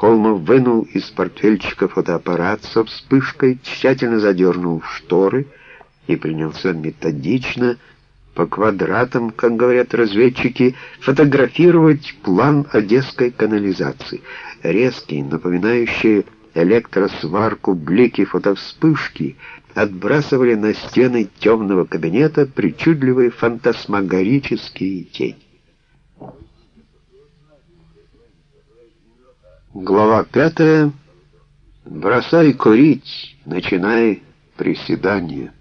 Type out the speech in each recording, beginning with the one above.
Холмов вынул из портфельчика фотоаппарат со вспышкой, тщательно задернул шторы и принялся методично, по квадратам, как говорят разведчики, фотографировать план одесской канализации. Резкие, напоминающие электросварку блики фотовспышки отбрасывали на стены темного кабинета причудливые фантасмагорические тени. Глава пятая. Бросай курить, начинай приседание.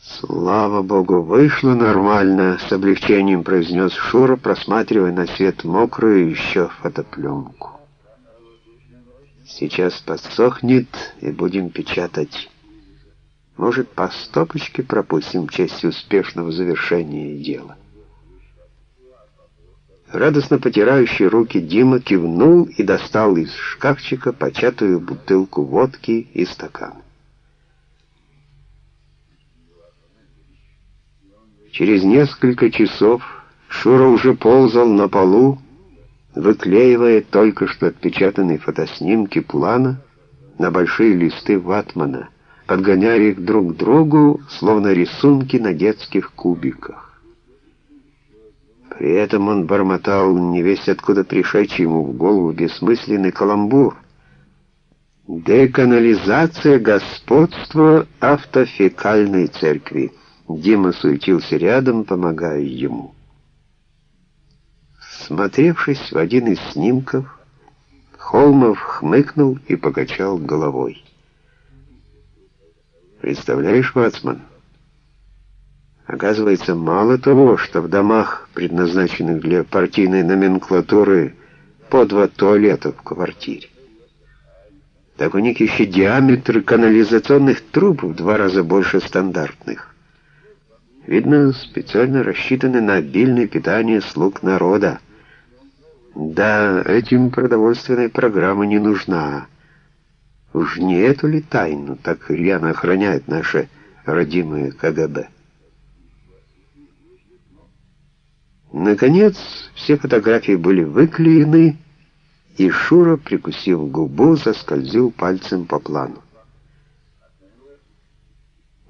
Слава богу, вышло нормально, с облегчением произнес Шура, просматривая на свет мокрую еще фотопленку. Сейчас подсохнет и будем печатать. Может, по стопочке пропустим в честь успешного завершения дела. Радостно потирающий руки Дима кивнул и достал из шкафчика початую бутылку водки и стакан. Через несколько часов Шура уже ползал на полу, выклеивая только что отпечатанные фотоснимки плана на большие листы ватмана, подгоняя их друг к другу, словно рисунки на детских кубиках. При этом он бормотал невесть откуда пришедший ему в голову бессмысленный каламбур. Деканализация господства автофекальной церкви. Дима суетился рядом, помогая ему. Смотревшись в один из снимков, Холмов хмыкнул и покачал головой. «Представляешь, Вацман?» Оказывается, мало того, что в домах, предназначенных для партийной номенклатуры, по два туалета в квартире, так у них еще диаметр канализационных труб в два раза больше стандартных. Видно, специально рассчитаны на обильное питание слуг народа. Да, этим продовольственная программа не нужна. Уж не эту ли тайну так рьяно охраняет наше родимое КГБ? Наконец, все фотографии были выклеены, и Шура, прикусив губу, заскользил пальцем по плану.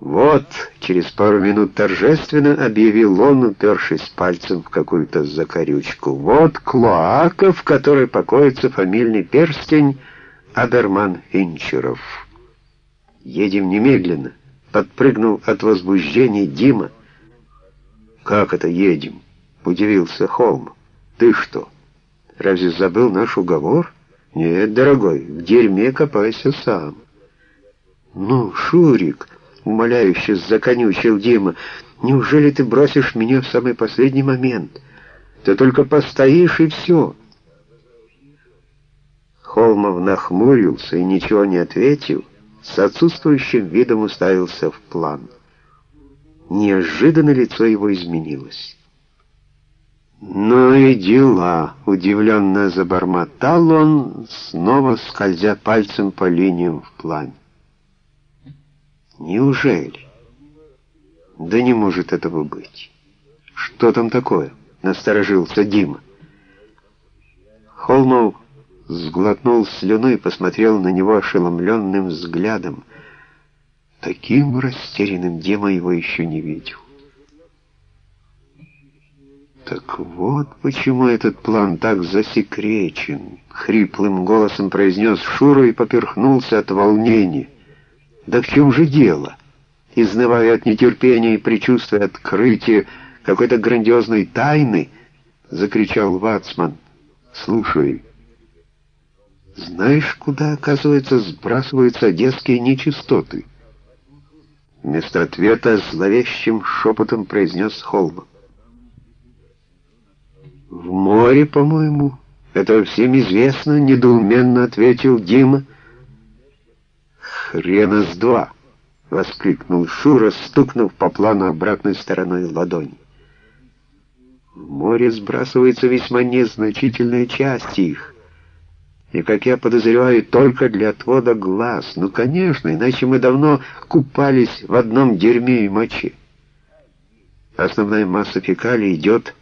«Вот», — через пару минут торжественно объявил он, упершись пальцем в какую-то закорючку, «вот клоака, в которой покоится фамильный перстень Аберман Финчеров. Едем немедленно», — подпрыгнул от возбуждения Дима. «Как это едем?» — удивился Холм. «Ты что, разве забыл наш уговор?» «Нет, дорогой, в дерьме копайся сам». «Ну, Шурик», — умоляюще законючил Дима, «неужели ты бросишь меня в самый последний момент? Ты только постоишь и все». Холмов нахмурился и, ничего не ответил, с отсутствующим видом уставился в план. Неожиданно лицо его изменилось. «Ну и дела!» — удивленно забормотал он, снова скользя пальцем по линиям в плане. «Неужели?» «Да не может этого быть!» «Что там такое?» — насторожился Дима. Холмов сглотнул слюну и посмотрел на него ошеломленным взглядом. Таким растерянным Дима его еще не видел. «Так вот почему этот план так засекречен», — хриплым голосом произнес Шура и поперхнулся от волнения. «Да в чем же дело?» Изнывая от нетерпения и предчувствия открытия какой-то грандиозной тайны, закричал Вацман. «Слушай, знаешь, куда, оказывается, сбрасываются одесские нечистоты?» Вместо ответа зловещим шепотом произнес Холмов. «В море, по-моему. Это всем известно», — недоуменно ответил Дима. «Хрена с два!» — воскликнул Шура, стукнув по плану обратной стороной ладони. «В море сбрасывается весьма незначительная часть их» и, как я подозреваю, только для отвода глаз. Ну, конечно, иначе мы давно купались в одном дерьме и моче. Основная масса фекалий идет